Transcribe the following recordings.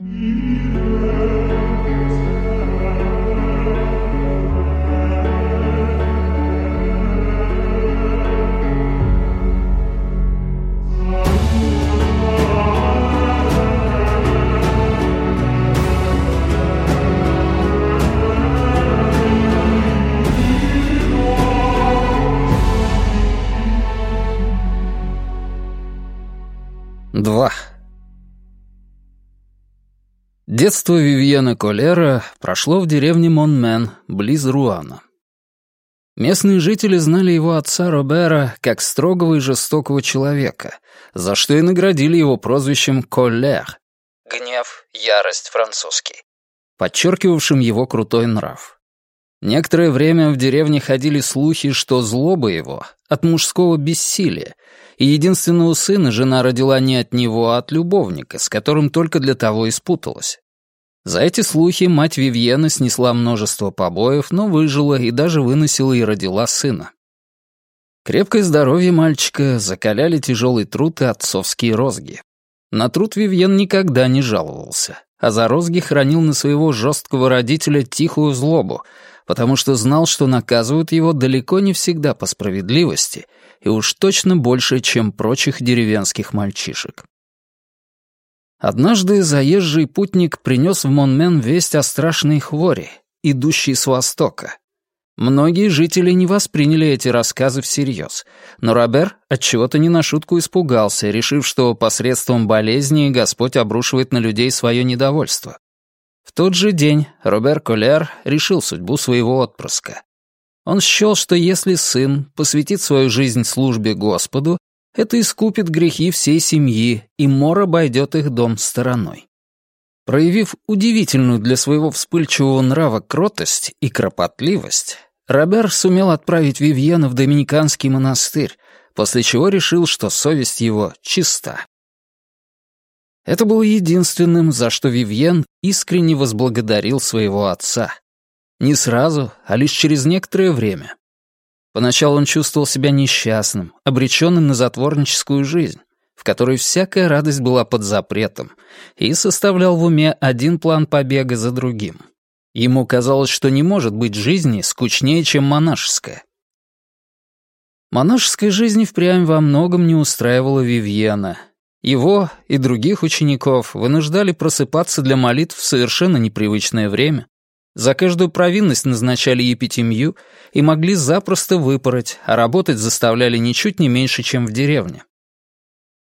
2. Детство Вивьена Колера прошло в деревне Монмен, близ Руана. Местные жители знали его отца Робера как строгого и жестокого человека, за что и наградили его прозвищем Колер — гнев, ярость французский, подчеркивавшим его крутой нрав. Некоторое время в деревне ходили слухи, что злоба его от мужского бессилия, и единственного сына жена родила не от него, а от любовника, с которым только для того и спуталась. За эти слухи мать Вивьена снесла множество побоев, но выжила и даже выносила и родила сына. Крепкое здоровье мальчика закаляли тяжелый труд и отцовские розги. На труд Вивьен никогда не жаловался, а за розги хранил на своего жесткого родителя тихую злобу, потому что знал, что наказывают его далеко не всегда по справедливости — и уж точно больше, чем прочих деревенских мальчишек. Однажды заезжий путник принес в Монмен весть о страшной хвори, идущей с востока. Многие жители не восприняли эти рассказы всерьез, но Робер отчего-то не на шутку испугался, решив, что посредством болезни Господь обрушивает на людей свое недовольство. В тот же день Робер Колер решил судьбу своего отпрыска. Он счел, что если сын посвятит свою жизнь службе Господу, это искупит грехи всей семьи, и мор обойдет их дом стороной. Проявив удивительную для своего вспыльчивого нрава кротость и кропотливость, Робер сумел отправить Вивьена в Доминиканский монастырь, после чего решил, что совесть его чиста. Это было единственным, за что Вивьен искренне возблагодарил своего отца. Не сразу, а лишь через некоторое время. Поначалу он чувствовал себя несчастным, обреченным на затворническую жизнь, в которой всякая радость была под запретом, и составлял в уме один план побега за другим. Ему казалось, что не может быть жизни скучнее, чем монашеская. Монашеская жизнь впрямь во многом не устраивала Вивьена. Его и других учеников вынуждали просыпаться для молитв в совершенно непривычное время, за каждую провинность назначали епитемью и могли запросто выпороть, а работать заставляли ничуть не меньше, чем в деревне.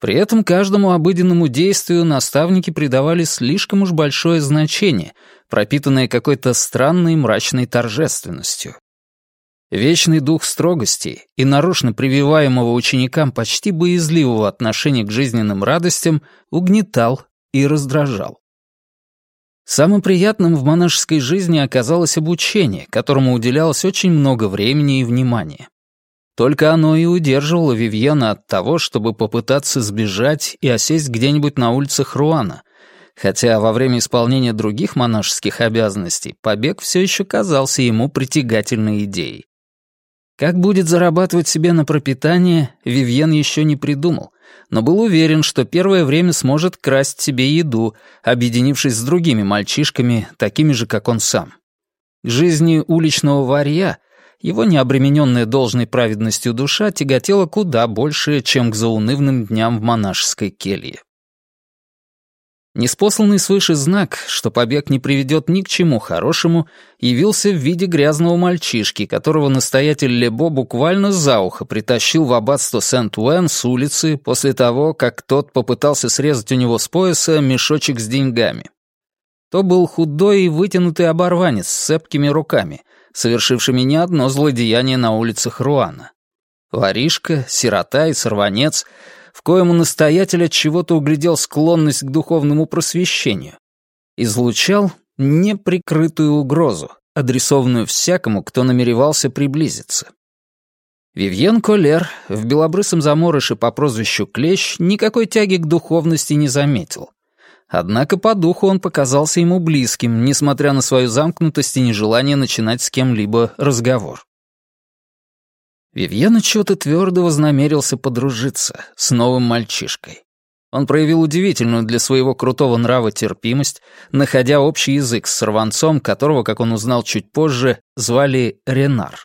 При этом каждому обыденному действию наставники придавали слишком уж большое значение, пропитанное какой-то странной мрачной торжественностью. Вечный дух строгости и нарочно прививаемого ученикам почти боязливого отношения к жизненным радостям угнетал и раздражал. Самым приятным в монашеской жизни оказалось обучение, которому уделялось очень много времени и внимания. Только оно и удерживало Вивьена от того, чтобы попытаться сбежать и осесть где-нибудь на улицах Руана, хотя во время исполнения других монашеских обязанностей побег все еще казался ему притягательной идеей. Как будет зарабатывать себе на пропитание, Вивьен еще не придумал, но был уверен, что первое время сможет красть себе еду, объединившись с другими мальчишками, такими же, как он сам. К жизни уличного варья его необремененная должной праведностью душа тяготела куда больше, чем к заунывным дням в монашеской келье. Неспосланный свыше знак, что побег не приведет ни к чему хорошему, явился в виде грязного мальчишки, которого настоятель Лебо буквально за ухо притащил в аббатство Сент-Уэн с улицы после того, как тот попытался срезать у него с пояса мешочек с деньгами. То был худой и вытянутый оборванец с цепкими руками, совершившими не одно злодеяние на улицах Руана. Воришка, сирота и сорванец — в коем настоятель от чего-то углядел склонность к духовному просвещению, излучал неприкрытую угрозу, адресованную всякому, кто намеревался приблизиться. Вивьен Колер в белобрысом заморыше по прозвищу Клещ никакой тяги к духовности не заметил. Однако по духу он показался ему близким, несмотря на свою замкнутость и нежелание начинать с кем-либо разговор. Вивьен чего-то твердо вознамерился подружиться с новым мальчишкой. Он проявил удивительную для своего крутого нрава терпимость, находя общий язык с сорванцом, которого, как он узнал чуть позже, звали Ренар.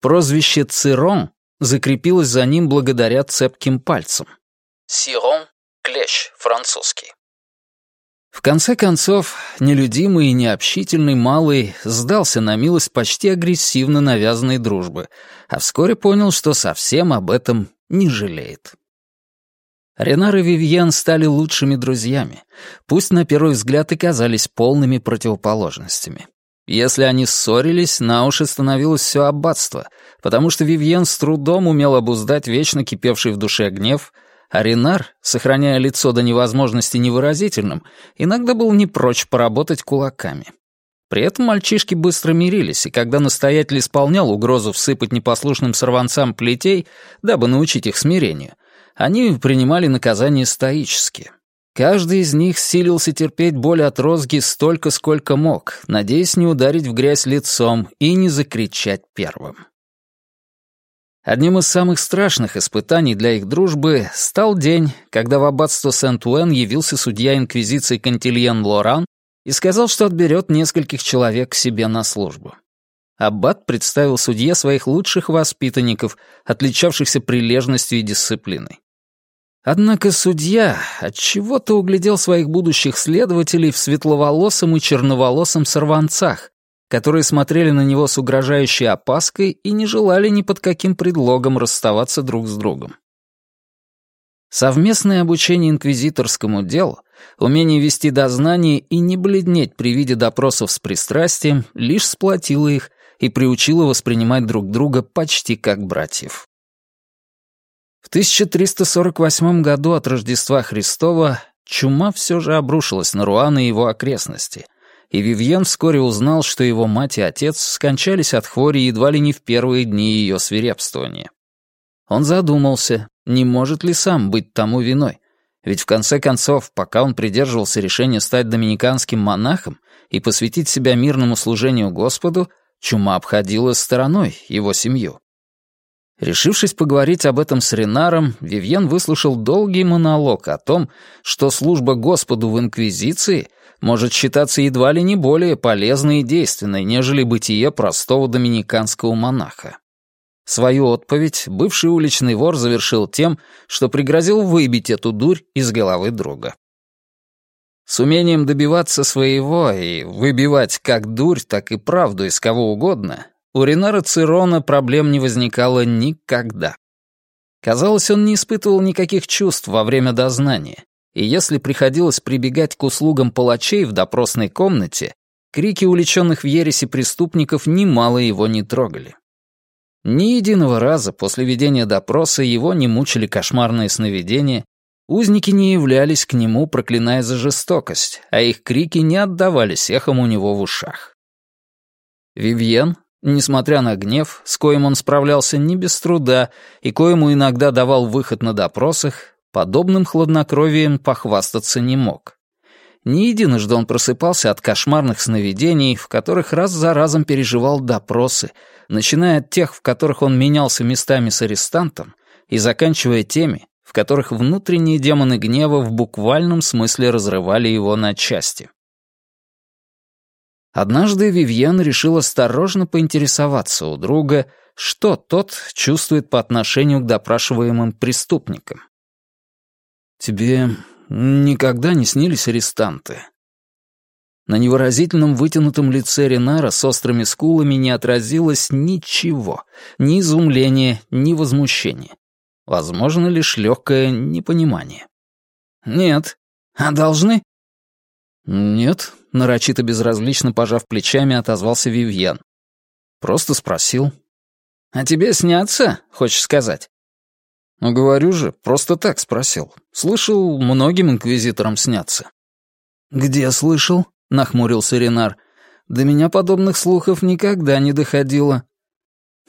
Прозвище Цирон закрепилось за ним благодаря цепким пальцам. Сирон — клещ, французский. В конце концов, нелюдимый и необщительный малый сдался на милость почти агрессивно навязанной дружбы, а вскоре понял, что совсем об этом не жалеет. Ренар и Вивьен стали лучшими друзьями, пусть на первый взгляд и казались полными противоположностями. Если они ссорились, на уши становилось все аббатство, потому что Вивьен с трудом умел обуздать вечно кипевший в душе гнев, а Ренар, сохраняя лицо до невозможности невыразительным, иногда был не прочь поработать кулаками. При этом мальчишки быстро мирились, и когда настоятель исполнял угрозу всыпать непослушным сорванцам плетей, дабы научить их смирению, они принимали наказание стоически. Каждый из них силился терпеть боль от розги столько, сколько мог, надеясь не ударить в грязь лицом и не закричать первым. Одним из самых страшных испытаний для их дружбы стал день, когда в аббатство Сент-Уэн явился судья Инквизиции Кантильен Лоран и сказал, что отберет нескольких человек к себе на службу. Аббат представил судье своих лучших воспитанников, отличавшихся прилежностью и дисциплиной. Однако судья отчего-то углядел своих будущих следователей в светловолосом и черноволосом сорванцах, которые смотрели на него с угрожающей опаской и не желали ни под каким предлогом расставаться друг с другом. Совместное обучение инквизиторскому делу, умение вести дознание и не бледнеть при виде допросов с пристрастием лишь сплотило их и приучило воспринимать друг друга почти как братьев. В 1348 году от Рождества Христова чума все же обрушилась на Руан и его окрестности, и Вивьен вскоре узнал, что его мать и отец скончались от хвори едва ли не в первые дни ее свирепствования. Он задумался, не может ли сам быть тому виной, ведь в конце концов, пока он придерживался решения стать доминиканским монахом и посвятить себя мирному служению Господу, чума обходила стороной его семью. Решившись поговорить об этом с Ренаром, Вивьен выслушал долгий монолог о том, что служба Господу в Инквизиции может считаться едва ли не более полезной и действенной, нежели бытие простого доминиканского монаха. Свою отповедь бывший уличный вор завершил тем, что пригрозил выбить эту дурь из головы друга. С умением добиваться своего и выбивать как дурь, так и правду из кого угодно у Ренара Цирона проблем не возникало никогда. Казалось, он не испытывал никаких чувств во время дознания, и если приходилось прибегать к услугам палачей в допросной комнате, крики уличенных в ересе преступников немало его не трогали. Ни единого раза после ведения допроса его не мучили кошмарные сновидения, узники не являлись к нему, проклиная за жестокость, а их крики не отдавались эхом у него в ушах. Вивьен, Несмотря на гнев, с коим он справлялся не без труда и коему иногда давал выход на допросах, подобным хладнокровием похвастаться не мог. Не единожды он просыпался от кошмарных сновидений, в которых раз за разом переживал допросы, начиная от тех, в которых он менялся местами с арестантом, и заканчивая теми, в которых внутренние демоны гнева в буквальном смысле разрывали его на части. Однажды Вивьен решил осторожно поинтересоваться у друга, что тот чувствует по отношению к допрашиваемым преступникам. «Тебе никогда не снились арестанты?» На невыразительном вытянутом лице Ренара с острыми скулами не отразилось ничего, ни изумления, ни возмущения. Возможно, лишь легкое непонимание. «Нет. А должны?» «Нет», — нарочито безразлично пожав плечами, отозвался Вивьен. «Просто спросил». «А тебе снятся, хочешь сказать?» «Ну, говорю же, просто так спросил. Слышал, многим инквизиторам снятся». «Где слышал?» — нахмурился Ренар. «До меня подобных слухов никогда не доходило».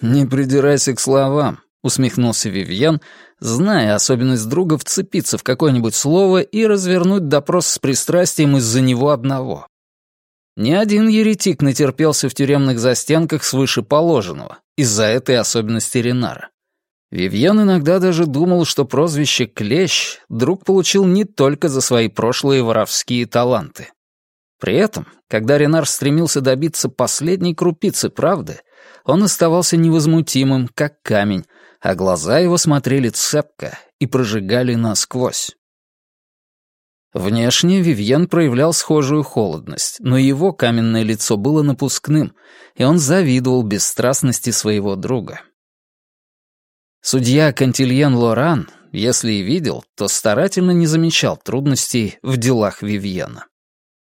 «Не придирайся к словам. — усмехнулся Вивьен, зная особенность друга вцепиться в какое-нибудь слово и развернуть допрос с пристрастием из-за него одного. Ни один еретик натерпелся в тюремных застенках свыше положенного из-за этой особенности Ренара. Вивьен иногда даже думал, что прозвище «Клещ» друг получил не только за свои прошлые воровские таланты. При этом, когда Ренар стремился добиться последней крупицы правды, он оставался невозмутимым, как камень, а глаза его смотрели цепко и прожигали насквозь. Внешне Вивьен проявлял схожую холодность, но его каменное лицо было напускным, и он завидовал бесстрастности своего друга. Судья Кантильен Лоран, если и видел, то старательно не замечал трудностей в делах Вивьена.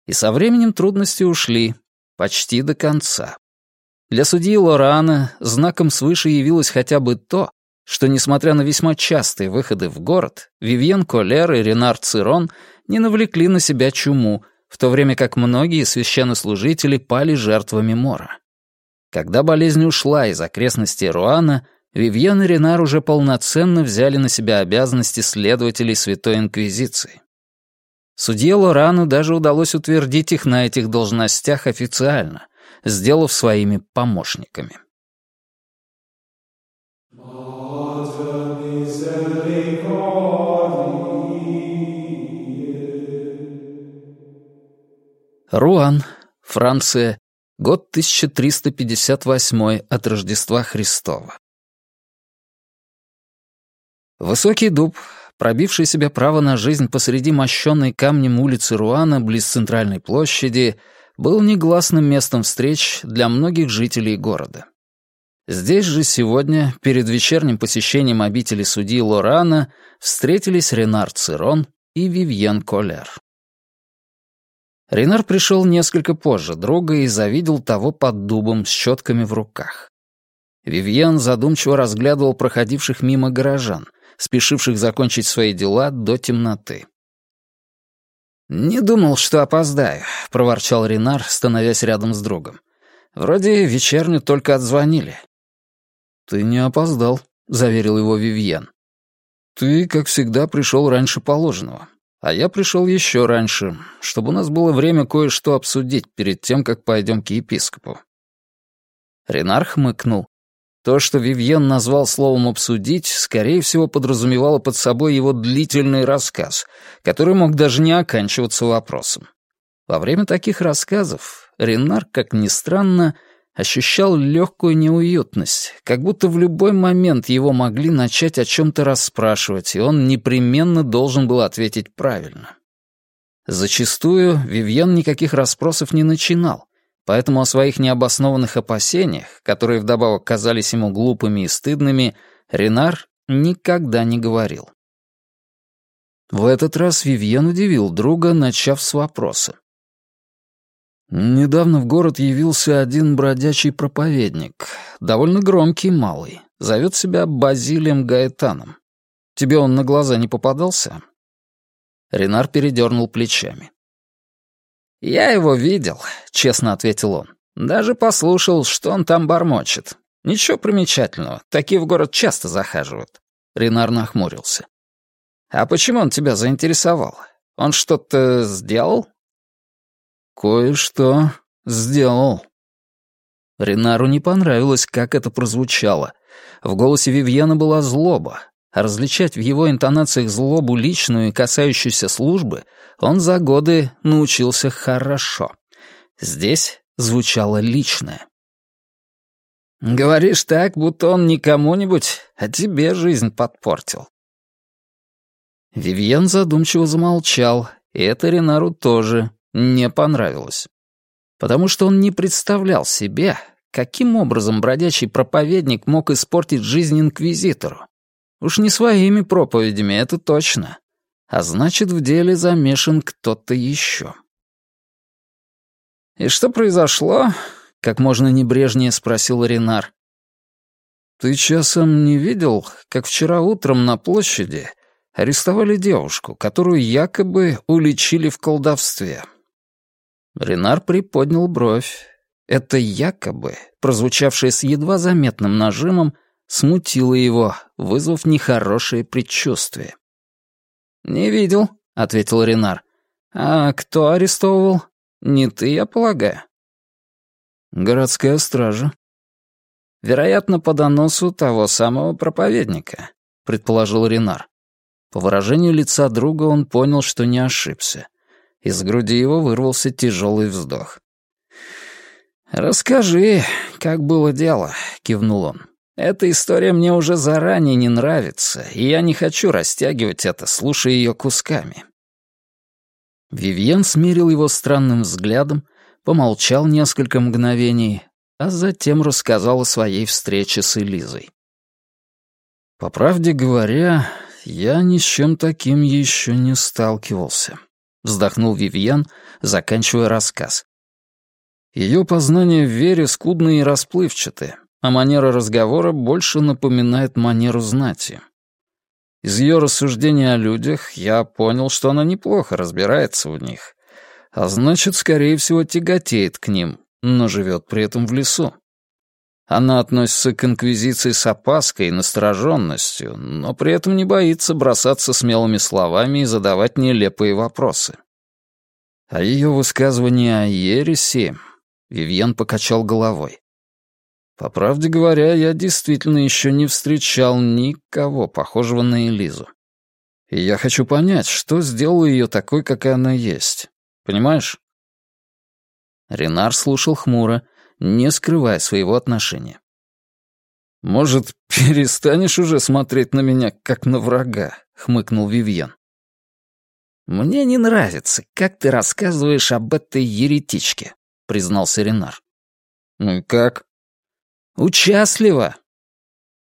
И со временем трудности ушли, почти до конца. Для судьи Лорана знаком свыше явилось хотя бы то, что, несмотря на весьма частые выходы в город, Вивьен Колер и Ренар Цирон не навлекли на себя чуму, в то время как многие священнослужители пали жертвами мора. Когда болезнь ушла из окрестностей Руана, Вивьен и Ренар уже полноценно взяли на себя обязанности следователей Святой Инквизиции. Судье Лорану даже удалось утвердить их на этих должностях официально, сделав своими помощниками. Руан, Франция, год 1358 от Рождества Христова. Высокий дуб, пробивший себе право на жизнь посреди мощенной камнем улицы Руана близ центральной площади, был негласным местом встреч для многих жителей города. Здесь же сегодня, перед вечерним посещением обители судьи Лорана, встретились Ренар Цирон и Вивьен Колер. Ренар пришел несколько позже друга и завидел того под дубом с щетками в руках. Вивьен задумчиво разглядывал проходивших мимо горожан, спешивших закончить свои дела до темноты. «Не думал, что опоздаю», — проворчал Ренар, становясь рядом с другом. «Вроде вечерню только отзвонили. «Ты не опоздал», — заверил его Вивьен. «Ты, как всегда, пришел раньше положенного. А я пришел еще раньше, чтобы у нас было время кое-что обсудить перед тем, как пойдем к епископу». Ренар хмыкнул. То, что Вивьен назвал словом «обсудить», скорее всего, подразумевало под собой его длительный рассказ, который мог даже не оканчиваться вопросом. Во время таких рассказов Ренар, как ни странно, ощущал легкую неуютность, как будто в любой момент его могли начать о чем-то расспрашивать, и он непременно должен был ответить правильно. Зачастую Вивьен никаких расспросов не начинал, поэтому о своих необоснованных опасениях, которые вдобавок казались ему глупыми и стыдными, Ренар никогда не говорил. В этот раз Вивьен удивил друга, начав с вопроса. Недавно в город явился один бродячий проповедник, довольно громкий малый, зовет себя Базилием Гаэтаном. Тебе он на глаза не попадался?» Ренар передернул плечами. «Я его видел», — честно ответил он. «Даже послушал, что он там бормочет. Ничего примечательного, такие в город часто захаживают». Ренар нахмурился. «А почему он тебя заинтересовал? Он что-то сделал?» «Кое-что сделал». Ренару не понравилось, как это прозвучало. В голосе Вивьена была злоба, различать в его интонациях злобу личную и касающуюся службы он за годы научился хорошо. Здесь звучало личное. «Говоришь так, будто он не кому-нибудь, а тебе жизнь подпортил». Вивьен задумчиво замолчал, и это Ренару тоже не понравилось. Потому что он не представлял себе, каким образом бродячий проповедник мог испортить жизнь инквизитору. Уж не своими проповедями, это точно. А значит, в деле замешан кто-то еще. «И что произошло?» — как можно небрежнее спросил Ренар. «Ты часом не видел, как вчера утром на площади арестовали девушку, которую якобы уличили в колдовстве?» Ренар приподнял бровь. Это якобы, прозвучавшее с едва заметным нажимом, смутило его, вызвав нехорошее предчувствие. «Не видел», — ответил Ренар. «А кто арестовывал? Не ты, я полагаю». «Городская стража». Вероятно, по доносу того самого проповедника», — предположил Ренар. По выражению лица друга он понял, что не ошибся. Из груди его вырвался тяжелый вздох. «Расскажи, как было дело», — кивнул он. «Эта история мне уже заранее не нравится, и я не хочу растягивать это, слушая ее кусками». Вивьен смирил его странным взглядом, помолчал несколько мгновений, а затем рассказал о своей встрече с Элизой. «По правде говоря, я ни с чем таким еще не сталкивался», — вздохнул Вивьен, заканчивая рассказ. Ее познание в вере скудные и расплывчатые, а манера разговора больше напоминает манеру знати. Из ее рассуждений о людях я понял, что она неплохо разбирается в них, а значит, скорее всего, тяготеет к ним, но живет при этом в лесу. Она относится к инквизиции с опаской и настороженностью, но при этом не боится бросаться смелыми словами и задавать нелепые вопросы. А ее высказывание о ереси Вивьен покачал головой. По правде говоря, я действительно еще не встречал никого похожего на Элизу. И я хочу понять, что сделало ее такой, какая она есть. Понимаешь? Ренар слушал хмуро, не скрывая своего отношения. «Может, перестанешь уже смотреть на меня, как на врага?» — хмыкнул Вивьен. «Мне не нравится, как ты рассказываешь об этой еретичке», — признался Ренар. «Ну и как?» «Участливо!»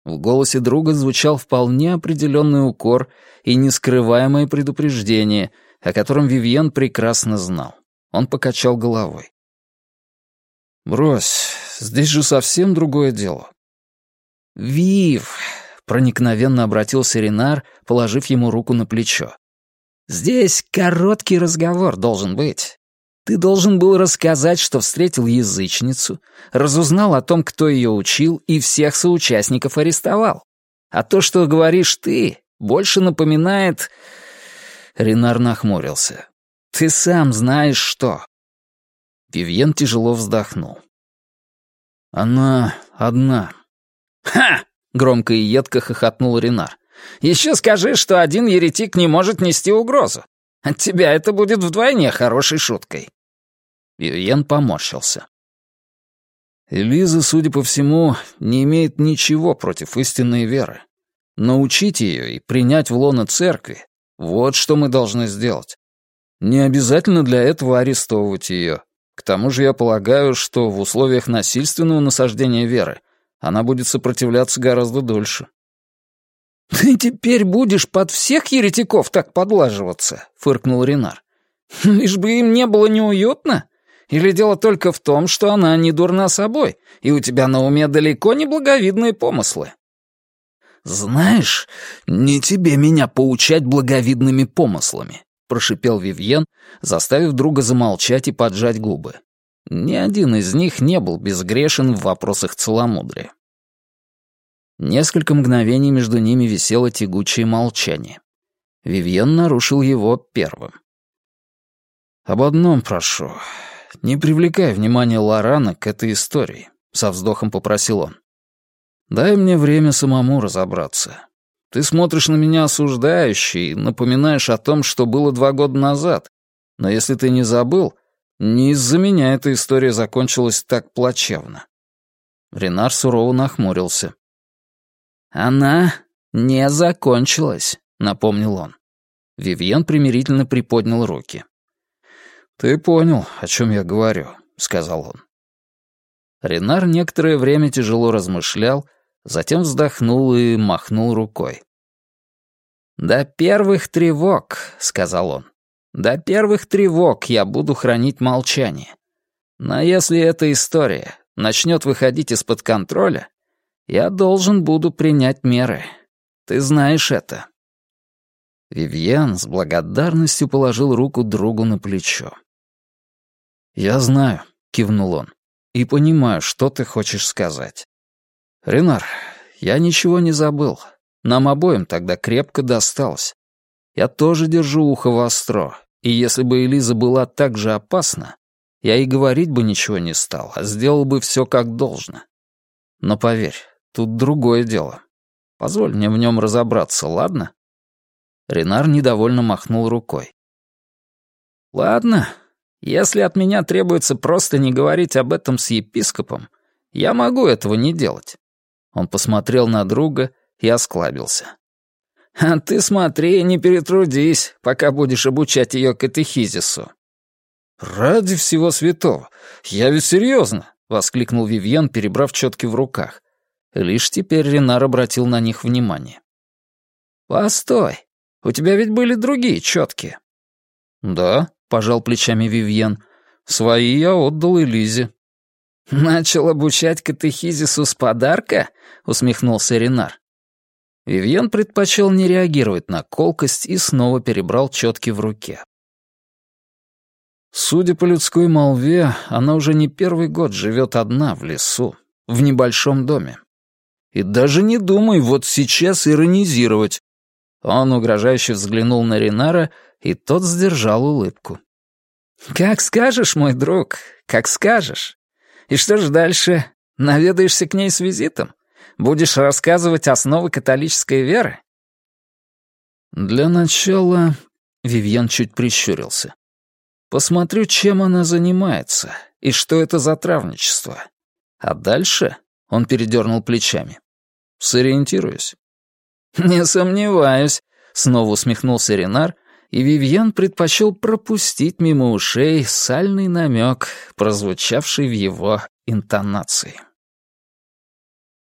В голосе друга звучал вполне определенный укор и нескрываемое предупреждение, о котором Вивьен прекрасно знал. Он покачал головой. «Брось, здесь же совсем другое дело». «Вив!» — проникновенно обратился Ренар, положив ему руку на плечо. «Здесь короткий разговор должен быть. Ты должен был рассказать, что встретил язычницу, разузнал о том, кто ее учил, и всех соучастников арестовал. А то, что говоришь ты, больше напоминает...» Ренар нахмурился. «Ты сам знаешь что». Вивьен тяжело вздохнул. «Она одна». «Ха!» — громко и едко хохотнул Ренар. «Еще скажи, что один еретик не может нести угрозу. От тебя это будет вдвойне хорошей шуткой». Вивьен поморщился. Элиза, судя по всему, не имеет ничего против истинной веры. Научить ее и принять в лоно церкви — вот что мы должны сделать. Не обязательно для этого арестовывать ее. К тому же я полагаю, что в условиях насильственного насаждения веры она будет сопротивляться гораздо дольше. «Ты теперь будешь под всех еретиков так подлаживаться?» — фыркнул Ренар. «Лишь бы им не было неуютно?» Или дело только в том, что она не дурна собой, и у тебя на уме далеко не благовидные помыслы?» «Знаешь, не тебе меня поучать благовидными помыслами», — прошипел Вивьен, заставив друга замолчать и поджать губы. Ни один из них не был безгрешен в вопросах целомудрия. Несколько мгновений между ними висело тягучее молчание. Вивьен нарушил его первым. «Об одном прошу не привлекай внимания Лорана к этой истории», — со вздохом попросил он. «Дай мне время самому разобраться. Ты смотришь на меня осуждающе и напоминаешь о том, что было два года назад. Но если ты не забыл, не из-за меня эта история закончилась так плачевно». Ренар сурово нахмурился. «Она не закончилась», — напомнил он. Вивьен примирительно приподнял руки. «Ты понял, о чем я говорю», — сказал он. Ренар некоторое время тяжело размышлял, затем вздохнул и махнул рукой. «До первых тревог», — сказал он. «До первых тревог я буду хранить молчание. Но если эта история начнет выходить из-под контроля, я должен буду принять меры. Ты знаешь это». Вивьен с благодарностью положил руку другу на плечо. «Я знаю», — кивнул он, — «и понимаю, что ты хочешь сказать. Ренар, я ничего не забыл. Нам обоим тогда крепко досталось. Я тоже держу ухо востро, и если бы Элиза была так же опасна, я и говорить бы ничего не стал, а сделал бы все как должно. Но поверь, тут другое дело. Позволь мне в нем разобраться, ладно?» Ренар недовольно махнул рукой. «Ладно, если от меня требуется просто не говорить об этом с епископом, я могу этого не делать». Он посмотрел на друга и осклабился. «А ты смотри, не перетрудись, пока будешь обучать ее катехизису». «Ради всего святого! Я ведь серьезно!» — воскликнул Вивьен, перебрав четки в руках. Лишь теперь Ренар обратил на них внимание. «Постой, у тебя ведь были другие четки». «Да», — пожал плечами Вивьен, — «свои я отдал Элизе». «Начал обучать катехизису с подарка?» — усмехнулся Ренар. Вивьен предпочел не реагировать на колкость и снова перебрал четки в руке. Судя по людской молве, она уже не первый год живет одна в лесу, в небольшом доме. И даже не думай вот сейчас иронизировать. Он угрожающе взглянул на Ринара, и тот сдержал улыбку. «Как скажешь, мой друг, как скажешь. И что ж дальше? Наведаешься к ней с визитом? Будешь рассказывать основы католической веры?» «Для начала...» — Вивьен чуть прищурился. «Посмотрю, чем она занимается и что это за травничество. А дальше он передернул плечами. «Сориентируюсь». «Не сомневаюсь», — снова усмехнулся Ренар, и Вивьен предпочел пропустить мимо ушей сальный намек, прозвучавший в его интонации.